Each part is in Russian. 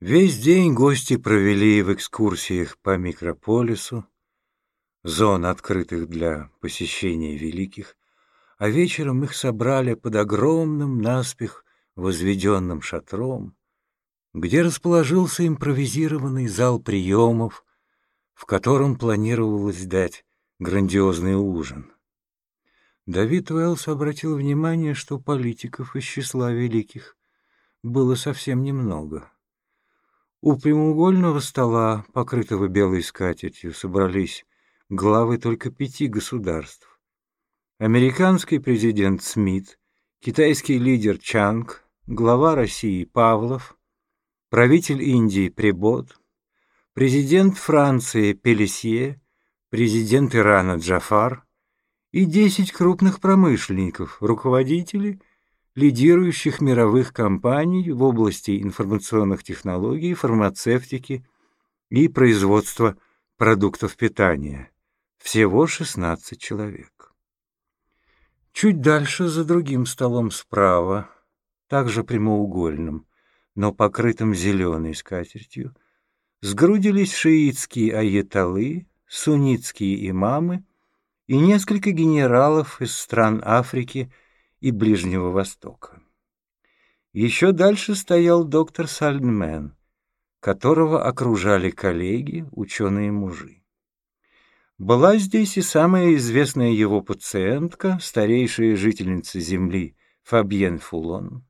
Весь день гости провели в экскурсиях по микрополису, зон, открытых для посещения великих, а вечером их собрали под огромным наспех возведенным шатром, где расположился импровизированный зал приемов, в котором планировалось дать грандиозный ужин. Давид Уэллс обратил внимание, что политиков из числа великих было совсем немного — у прямоугольного стола, покрытого белой скатертью, собрались главы только пяти государств. Американский президент Смит, китайский лидер Чанг, глава России Павлов, правитель Индии Прибот, президент Франции Пелесье, президент Ирана Джафар и десять крупных промышленников, руководителей лидирующих мировых компаний в области информационных технологий, фармацевтики и производства продуктов питания. Всего 16 человек. Чуть дальше, за другим столом справа, также прямоугольным, но покрытым зеленой скатертью, сгрудились шиитские аяталы, суннитские имамы и несколько генералов из стран Африки – и Ближнего Востока. Еще дальше стоял доктор Сальдмен, которого окружали коллеги, ученые-мужи. Была здесь и самая известная его пациентка, старейшая жительница Земли Фабьен Фулон.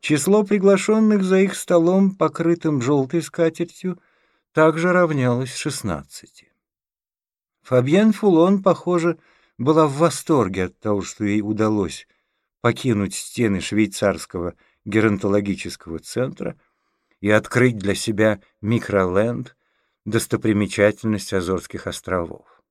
Число приглашенных за их столом, покрытым желтой скатертью, также равнялось шестнадцати. Фабьен Фулон, похоже, была в восторге от того, что ей удалось покинуть стены швейцарского геронтологического центра и открыть для себя микроленд, достопримечательность Азорских островов.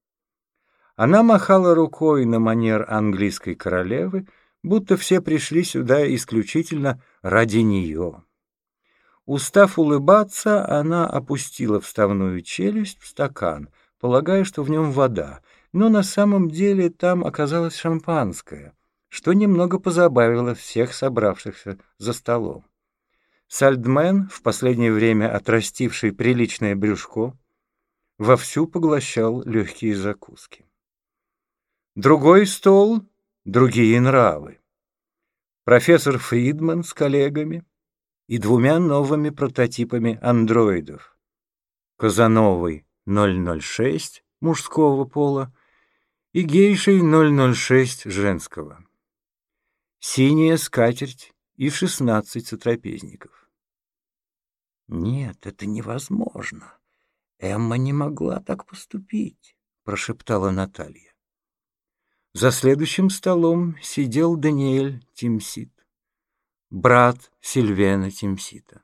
Она махала рукой на манер английской королевы, будто все пришли сюда исключительно ради нее. Устав улыбаться, она опустила вставную челюсть в стакан, полагая, что в нем вода, но на самом деле там оказалось шампанское, что немного позабавило всех собравшихся за столом. Сальдмен, в последнее время отрастивший приличное брюшко, вовсю поглощал легкие закуски. Другой стол — другие нравы. Профессор Фридман с коллегами и двумя новыми прототипами андроидов. Казановой 006 мужского пола и гейшей 006 женского. Синяя скатерть и шестнадцать сотрапезников. «Нет, это невозможно. Эмма не могла так поступить», — прошептала Наталья. За следующим столом сидел Даниэль Тимсит, брат Сильвена Тимсита.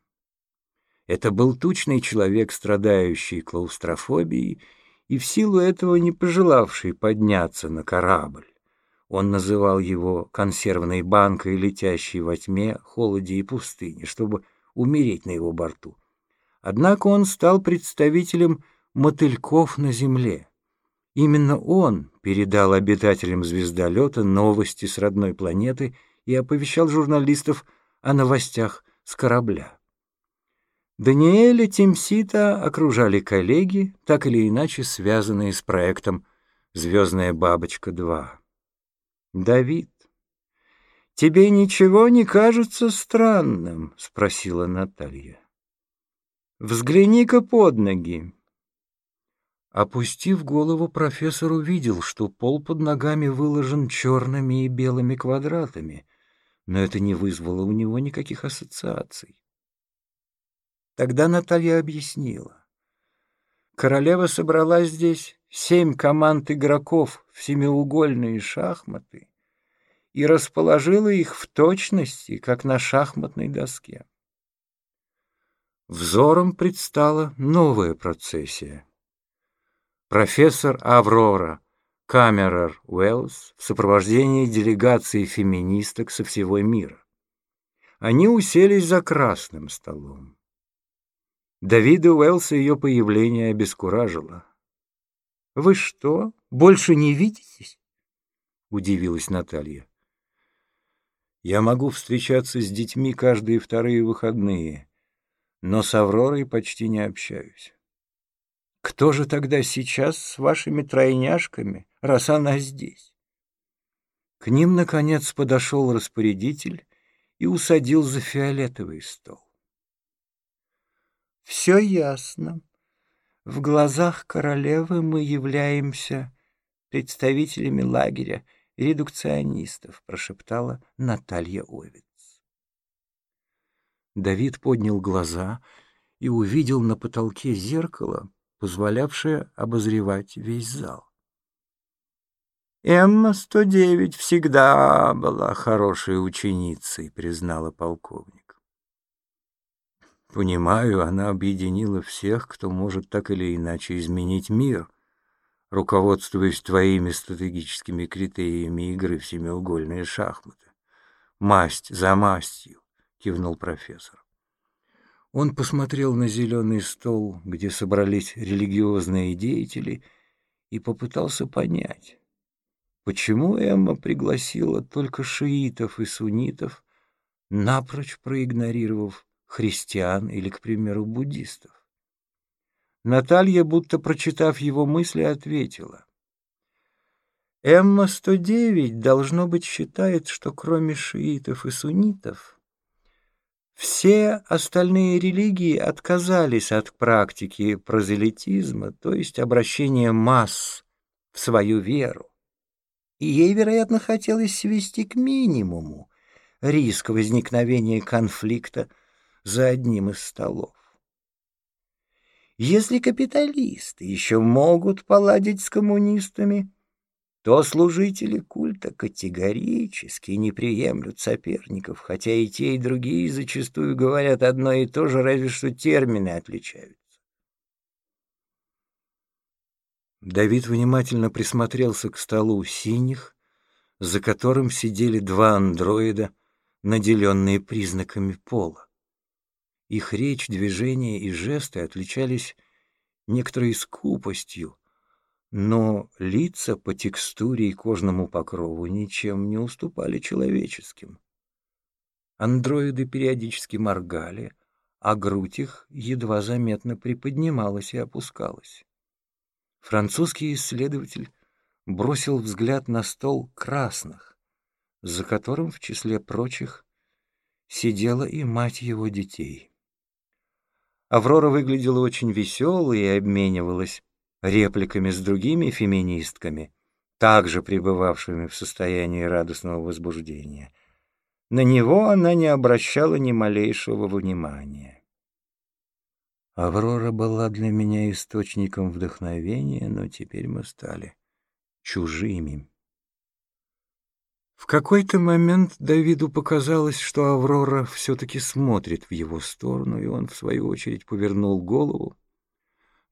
Это был тучный человек, страдающий клаустрофобией и в силу этого не пожелавший подняться на корабль. Он называл его консервной банкой, летящей во тьме, холоде и пустыне, чтобы умереть на его борту. Однако он стал представителем мотыльков на Земле. Именно он передал обитателям звездолета новости с родной планеты и оповещал журналистов о новостях с корабля. Даниэля Тимсита окружали коллеги, так или иначе связанные с проектом «Звездная бабочка-2». «Давид, тебе ничего не кажется странным?» — спросила Наталья. «Взгляни-ка под ноги». Опустив голову, профессор увидел, что пол под ногами выложен черными и белыми квадратами, но это не вызвало у него никаких ассоциаций. Тогда Наталья объяснила. Королева собрала здесь семь команд игроков в семиугольные шахматы и расположила их в точности, как на шахматной доске. Взором предстала новая процессия. Профессор Аврора Камерер Уэллс в сопровождении делегации феминисток со всего мира. Они уселись за красным столом. Давида Уэллса ее появление обескуражило. «Вы что, больше не видитесь?» — удивилась Наталья. «Я могу встречаться с детьми каждые вторые выходные, но с Авророй почти не общаюсь. Кто же тогда сейчас с вашими тройняшками, раз она здесь? К ним, наконец, подошел распорядитель и усадил за фиолетовый стол. Все ясно. В глазах королевы мы являемся представителями лагеря редукционистов, прошептала Наталья Овец. Давид поднял глаза и увидел на потолке зеркало, позволявшее обозревать весь зал. «Эмма-109 всегда была хорошей ученицей», — признала полковник. «Понимаю, она объединила всех, кто может так или иначе изменить мир», руководствуясь твоими стратегическими критериями игры в семиугольные шахматы. Масть за мастью, кивнул профессор. Он посмотрел на зеленый стол, где собрались религиозные деятели, и попытался понять, почему Эмма пригласила только шиитов и суннитов, напрочь проигнорировав христиан или, к примеру, буддистов. Наталья, будто прочитав его мысли, ответила. Эмма-109, должно быть, считает, что кроме шиитов и суннитов, все остальные религии отказались от практики прозелитизма, то есть обращения масс в свою веру. И ей, вероятно, хотелось свести к минимуму риск возникновения конфликта за одним из столов. Если капиталисты еще могут поладить с коммунистами, то служители культа категорически не приемлют соперников, хотя и те, и другие зачастую говорят одно и то же, разве что термины отличаются. Давид внимательно присмотрелся к столу синих, за которым сидели два андроида, наделенные признаками пола. Их речь, движения и жесты отличались некоторой скупостью, но лица по текстуре и кожному покрову ничем не уступали человеческим. Андроиды периодически моргали, а грудь их едва заметно приподнималась и опускалась. Французский исследователь бросил взгляд на стол красных, за которым, в числе прочих, сидела и мать его детей. Аврора выглядела очень веселой и обменивалась репликами с другими феминистками, также пребывавшими в состоянии радостного возбуждения. На него она не обращала ни малейшего внимания. Аврора была для меня источником вдохновения, но теперь мы стали чужими. В какой-то момент Давиду показалось, что Аврора все-таки смотрит в его сторону, и он, в свою очередь, повернул голову,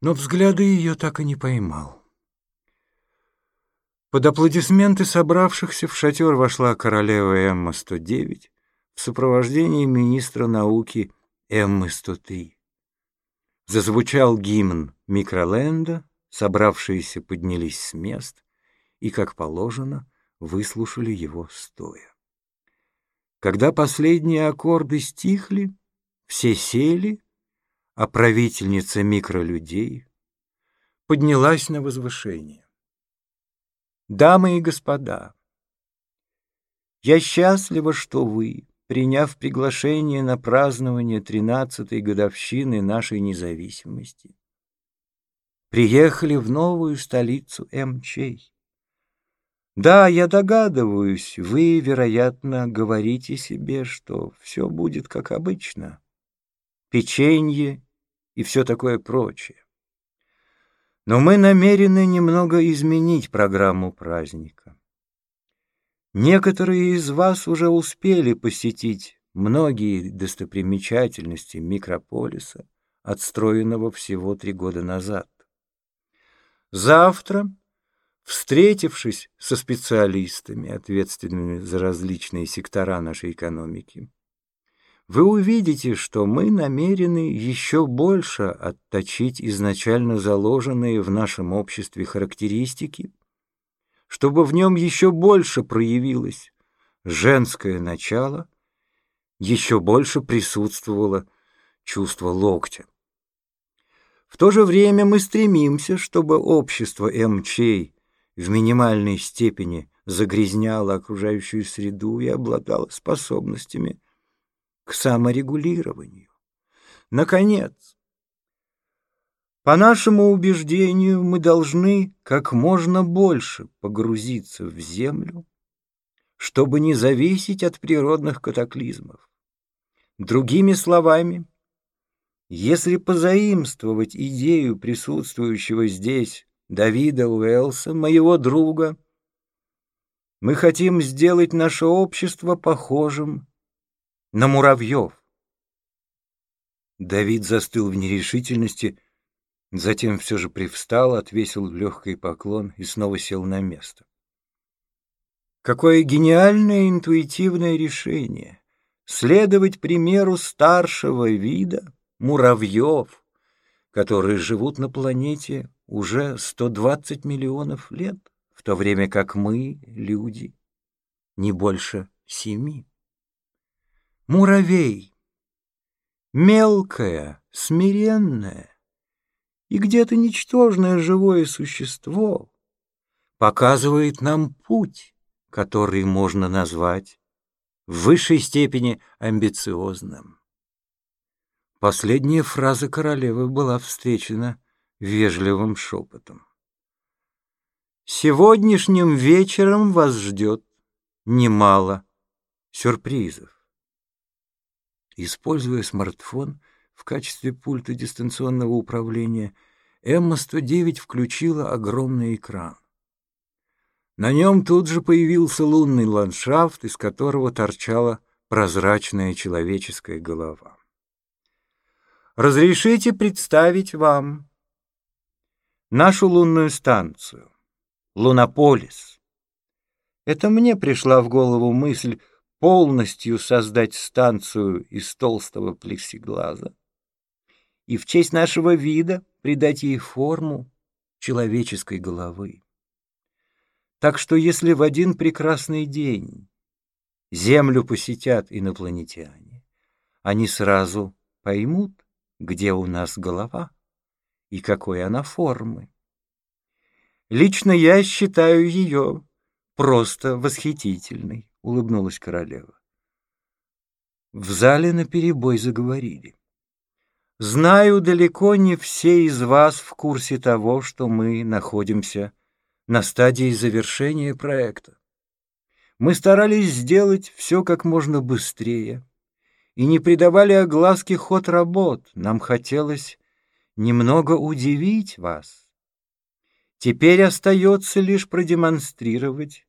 но взгляды ее так и не поймал. Под аплодисменты собравшихся в шатер вошла королева Эмма-109 в сопровождении министра науки Эммы-103. Зазвучал гимн Микроленда, собравшиеся поднялись с мест и, как положено, выслушали его стоя. Когда последние аккорды стихли, все сели, а правительница микролюдей поднялась на возвышение. Дамы и господа, я счастлива, что вы, приняв приглашение на празднование тринадцатой годовщины нашей независимости, приехали в новую столицу МЧей. Да, я догадываюсь, вы, вероятно, говорите себе, что все будет как обычно. Печенье и все такое прочее. Но мы намерены немного изменить программу праздника. Некоторые из вас уже успели посетить многие достопримечательности микрополиса, отстроенного всего три года назад. Завтра Встретившись со специалистами, ответственными за различные сектора нашей экономики, вы увидите, что мы намерены еще больше отточить изначально заложенные в нашем обществе характеристики, чтобы в нем еще больше проявилось женское начало, еще больше присутствовало чувство локтя. В то же время мы стремимся, чтобы общество МЧ в минимальной степени загрязняло окружающую среду и обладало способностями к саморегулированию. Наконец, по нашему убеждению, мы должны как можно больше погрузиться в землю, чтобы не зависеть от природных катаклизмов. Другими словами, если позаимствовать идею присутствующего здесь Давида Уэлса, моего друга, мы хотим сделать наше общество похожим на муравьев. Давид застыл в нерешительности, затем все же привстал, отвесил легкий поклон и снова сел на место. Какое гениальное интуитивное решение! Следовать примеру старшего вида, муравьев, которые живут на планете уже 120 миллионов лет, в то время как мы, люди, не больше семи. Муравей. Мелкое, смиренное и где-то ничтожное живое существо показывает нам путь, который можно назвать в высшей степени амбициозным. Последняя фраза королевы была встречена вежливым шепотом. Сегодняшним вечером вас ждет немало сюрпризов. Используя смартфон в качестве пульта дистанционного управления, Эмма-109 включила огромный экран. На нем тут же появился лунный ландшафт, из которого торчала прозрачная человеческая голова. Разрешите представить вам нашу лунную станцию, Лунополис. Это мне пришла в голову мысль полностью создать станцию из толстого плексиглаза и в честь нашего вида придать ей форму человеческой головы. Так что если в один прекрасный день Землю посетят инопланетяне, они сразу поймут, где у нас голова и какой она формы. Лично я считаю ее просто восхитительной улыбнулась королева. В зале наперебой заговорили. Знаю, далеко не все из вас в курсе того, что мы находимся на стадии завершения проекта. Мы старались сделать все как можно быстрее и не придавали огласке ход работ. Нам хотелось немного удивить вас. Теперь остается лишь продемонстрировать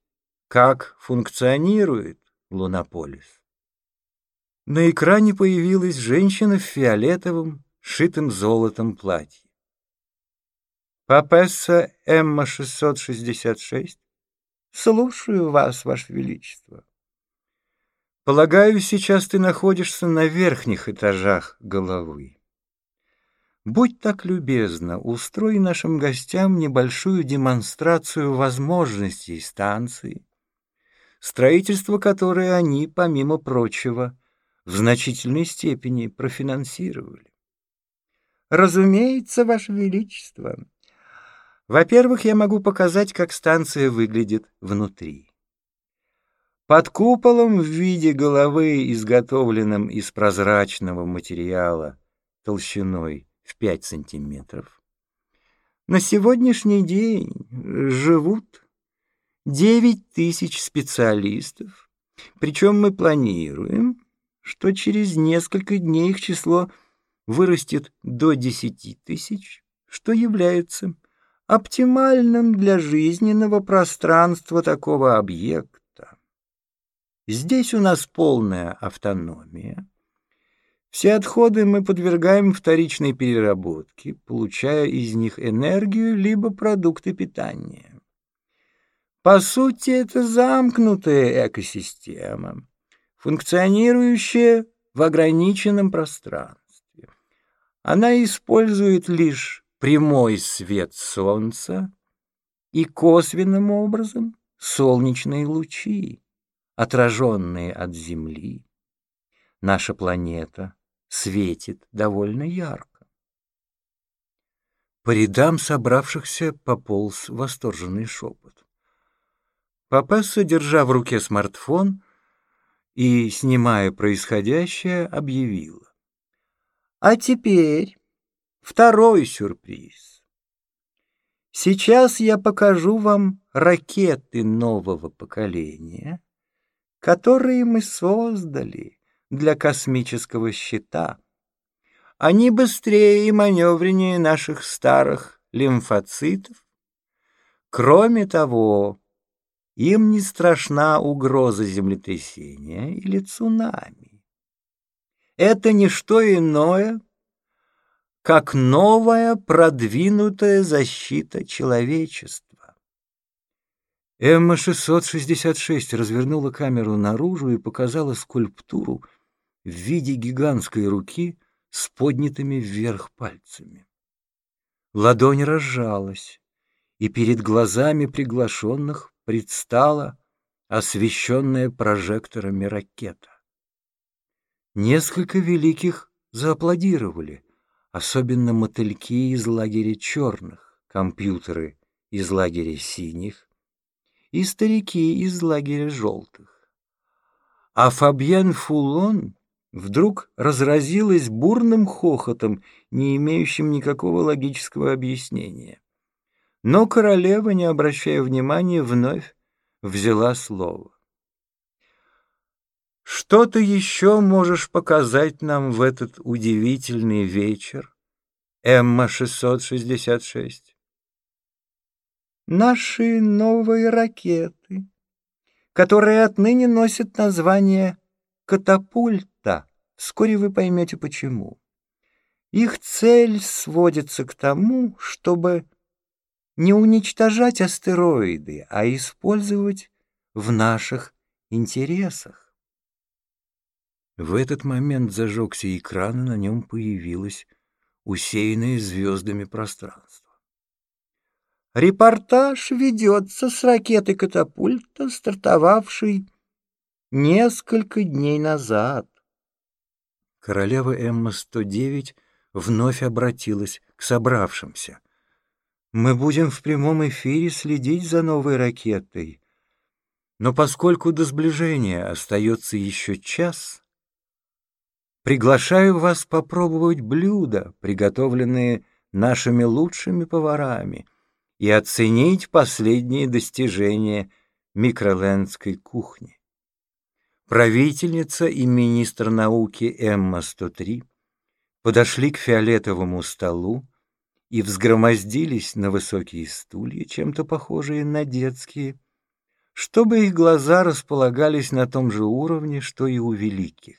как функционирует Лунополис. На экране появилась женщина в фиолетовом, шитым золотом платье. «Папесса Эмма-666, слушаю вас, Ваше Величество. Полагаю, сейчас ты находишься на верхних этажах головы. Будь так любезна, устрой нашим гостям небольшую демонстрацию возможностей станции, строительство которое они, помимо прочего, в значительной степени профинансировали. Разумеется, Ваше Величество. Во-первых, я могу показать, как станция выглядит внутри. Под куполом в виде головы, изготовленном из прозрачного материала толщиной в 5 сантиметров, на сегодняшний день живут Девять тысяч специалистов. Причем мы планируем, что через несколько дней их число вырастет до десяти тысяч, что является оптимальным для жизненного пространства такого объекта. Здесь у нас полная автономия. Все отходы мы подвергаем вторичной переработке, получая из них энергию либо продукты питания. По сути, это замкнутая экосистема, функционирующая в ограниченном пространстве. Она использует лишь прямой свет Солнца и косвенным образом солнечные лучи, отраженные от Земли. Наша планета светит довольно ярко. По рядам собравшихся пополз восторженный шепот. Папесса, держа в руке смартфон и, снимая происходящее, объявила. А теперь второй сюрприз. Сейчас я покажу вам ракеты нового поколения, которые мы создали для космического щита. Они быстрее и маневреннее наших старых лимфоцитов. Кроме того, им не страшна угроза землетрясения или цунами. Это не что иное, как новая продвинутая защита человечества. Эмма-666 развернула камеру наружу и показала скульптуру в виде гигантской руки с поднятыми вверх пальцами. Ладонь разжалась, и перед глазами приглашенных предстала освещенная прожекторами ракета. Несколько великих зааплодировали, особенно мотыльки из лагеря черных, компьютеры из лагеря синих и старики из лагеря желтых. А Фабьен Фулон вдруг разразилась бурным хохотом, не имеющим никакого логического объяснения. Но королева, не обращая внимания, вновь взяла слово. «Что ты еще можешь показать нам в этот удивительный вечер, Эмма-666?» «Наши новые ракеты, которые отныне носят название «катапульта». Вскоре вы поймете, почему. Их цель сводится к тому, чтобы не уничтожать астероиды, а использовать в наших интересах. В этот момент зажегся экран, и на нем появилось усеянное звездами пространство. Репортаж ведется с ракеты катапульта, стартовавшей несколько дней назад. Королева Эмма-109 вновь обратилась к собравшимся. Мы будем в прямом эфире следить за новой ракетой. Но поскольку до сближения остается еще час, приглашаю вас попробовать блюда, приготовленные нашими лучшими поварами, и оценить последние достижения микролендской кухни. Правительница и министр науки Эмма-103 подошли к фиолетовому столу, и взгромоздились на высокие стулья, чем-то похожие на детские, чтобы их глаза располагались на том же уровне, что и у великих.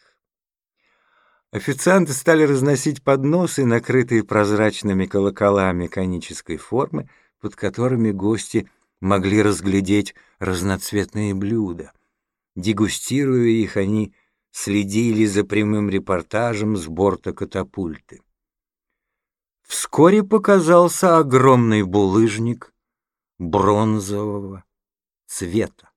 Официанты стали разносить подносы, накрытые прозрачными колоколами конической формы, под которыми гости могли разглядеть разноцветные блюда. Дегустируя их, они следили за прямым репортажем с борта катапульты. Вскоре показался огромный булыжник бронзового цвета.